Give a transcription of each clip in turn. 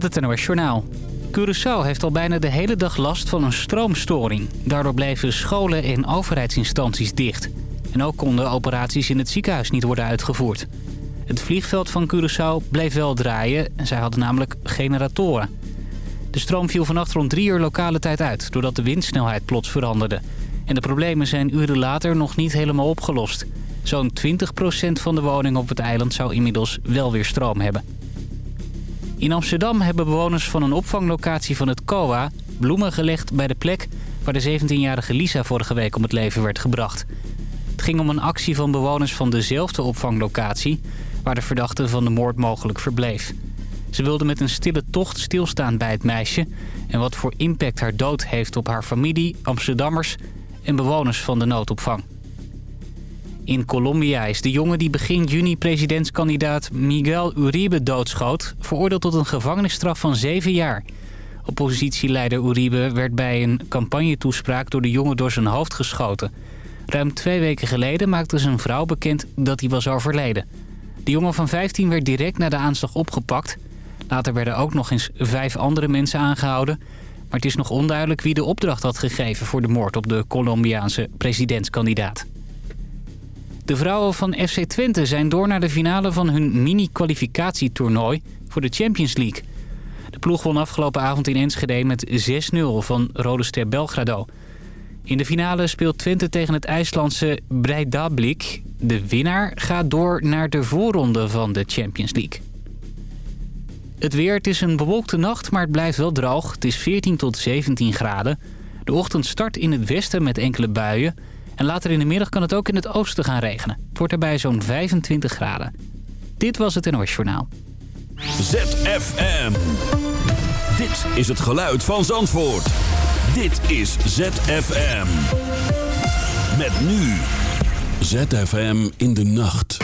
met het NOS Journaal. Curaçao heeft al bijna de hele dag last van een stroomstoring. Daardoor bleven scholen en overheidsinstanties dicht. En ook konden operaties in het ziekenhuis niet worden uitgevoerd. Het vliegveld van Curaçao bleef wel draaien en zij hadden namelijk generatoren. De stroom viel vannacht rond drie uur lokale tijd uit... doordat de windsnelheid plots veranderde. En de problemen zijn uren later nog niet helemaal opgelost. Zo'n 20% van de woningen op het eiland zou inmiddels wel weer stroom hebben. In Amsterdam hebben bewoners van een opvanglocatie van het COA... bloemen gelegd bij de plek waar de 17-jarige Lisa vorige week om het leven werd gebracht. Het ging om een actie van bewoners van dezelfde opvanglocatie... waar de verdachte van de moord mogelijk verbleef. Ze wilden met een stille tocht stilstaan bij het meisje... en wat voor impact haar dood heeft op haar familie, Amsterdammers... en bewoners van de noodopvang. In Colombia is de jongen die begin juni presidentskandidaat Miguel Uribe doodschoot... veroordeeld tot een gevangenisstraf van zeven jaar. Oppositieleider Uribe werd bij een campagnetoespraak door de jongen door zijn hoofd geschoten. Ruim twee weken geleden maakte zijn vrouw bekend dat hij was overleden. De jongen van 15 werd direct na de aanslag opgepakt. Later werden ook nog eens vijf andere mensen aangehouden... maar het is nog onduidelijk wie de opdracht had gegeven... voor de moord op de Colombiaanse presidentskandidaat. De vrouwen van FC Twente zijn door naar de finale van hun mini-kwalificatietoernooi voor de Champions League. De ploeg won afgelopen avond in Enschede met 6-0 van Rode Ster Belgrado. In de finale speelt Twente tegen het IJslandse Breidablik. De winnaar gaat door naar de voorronde van de Champions League. Het weer, het is een bewolkte nacht, maar het blijft wel droog. Het is 14 tot 17 graden. De ochtend start in het westen met enkele buien... En later in de middag kan het ook in het oosten gaan regenen. Het wordt erbij zo'n 25 graden. Dit was het NOS Journaal. ZFM. Dit is het geluid van Zandvoort. Dit is ZFM. Met nu. ZFM in de nacht.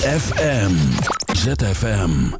ZFM. ZFM.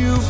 you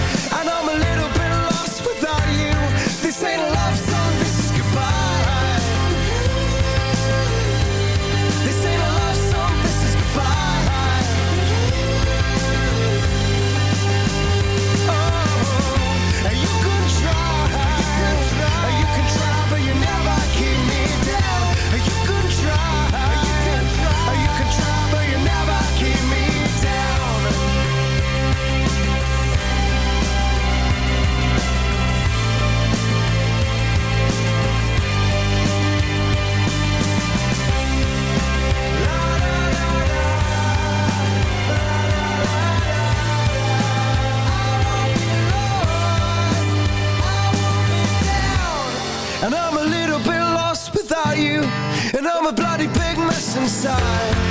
side.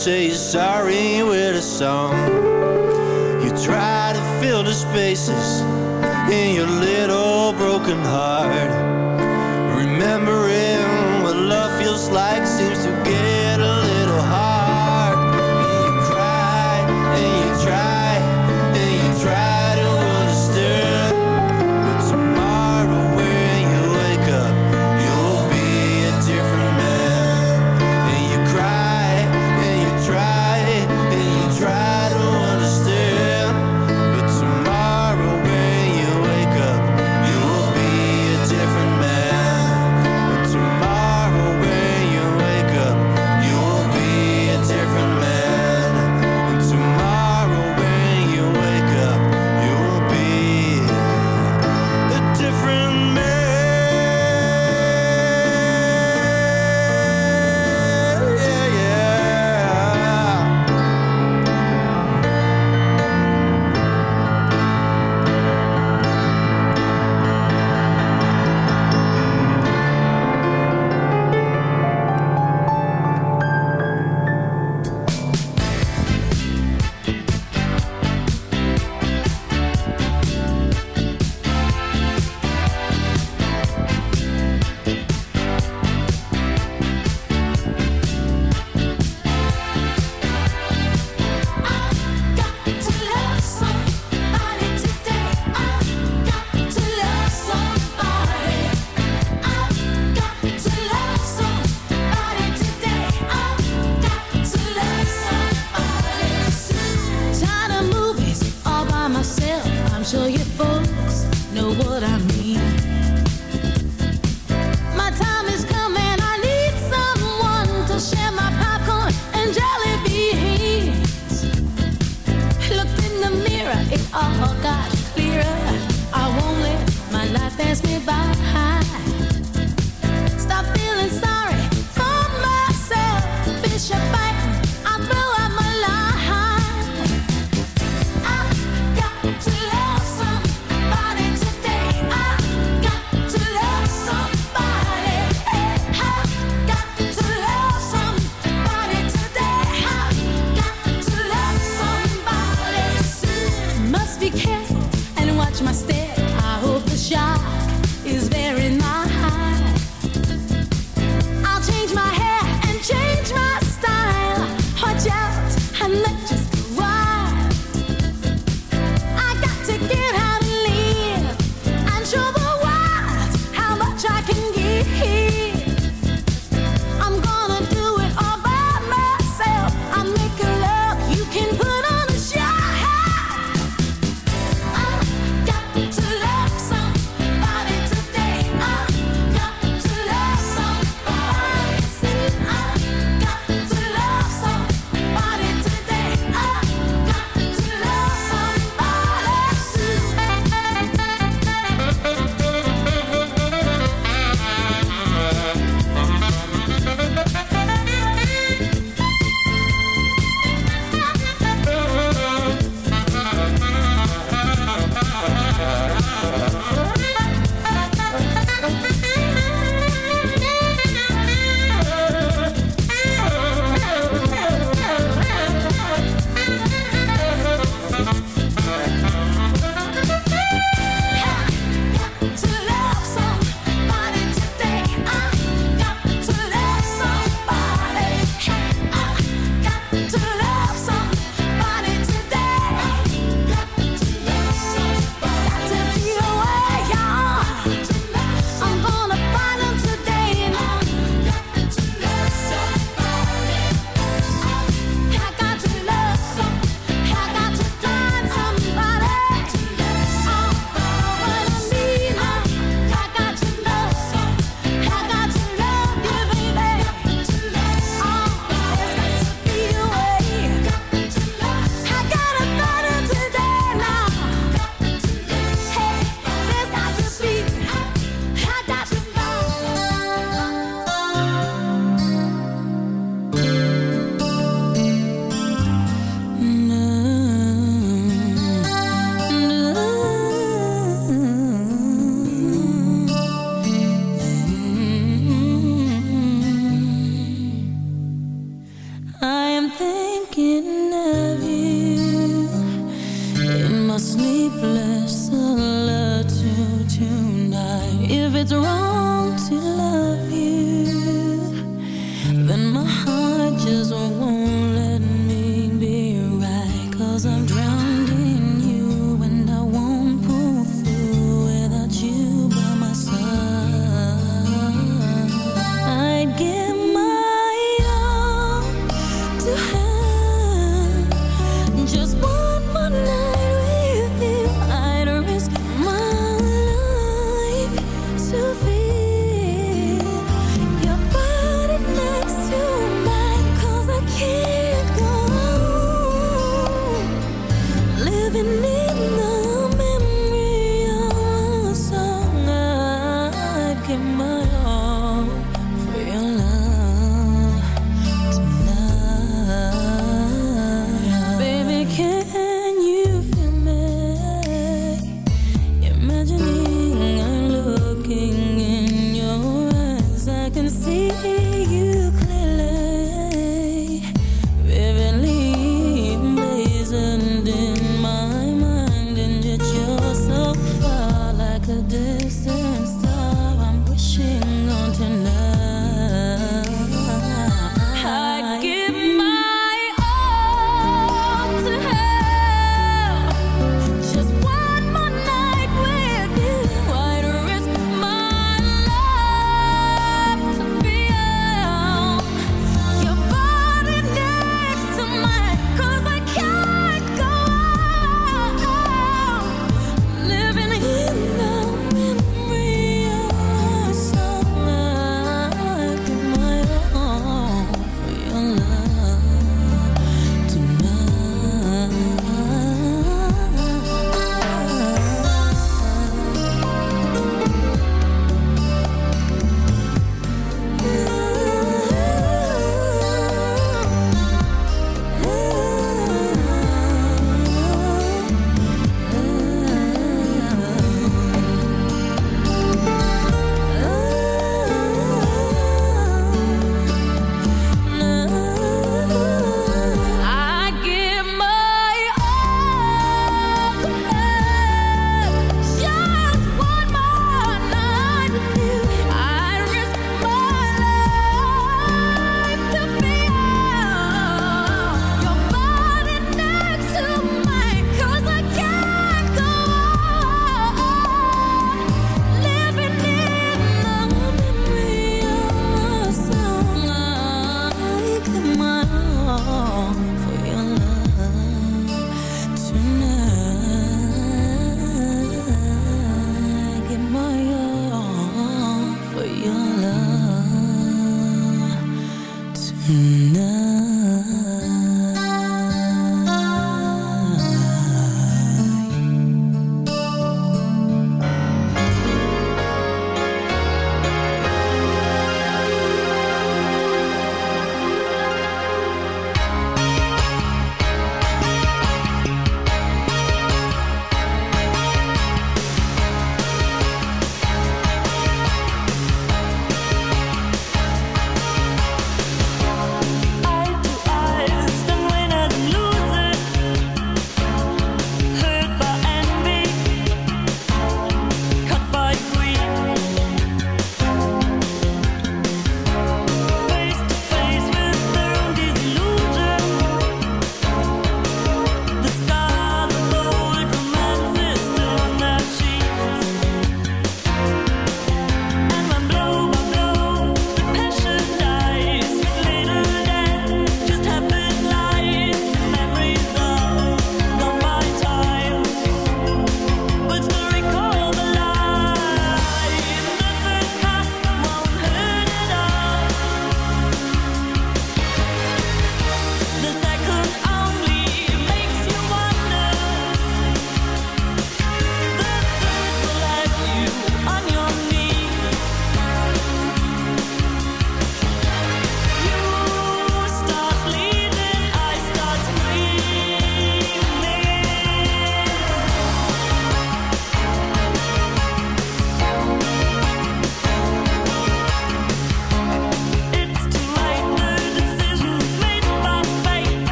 say you're sorry with a song. You try to fill the spaces in your little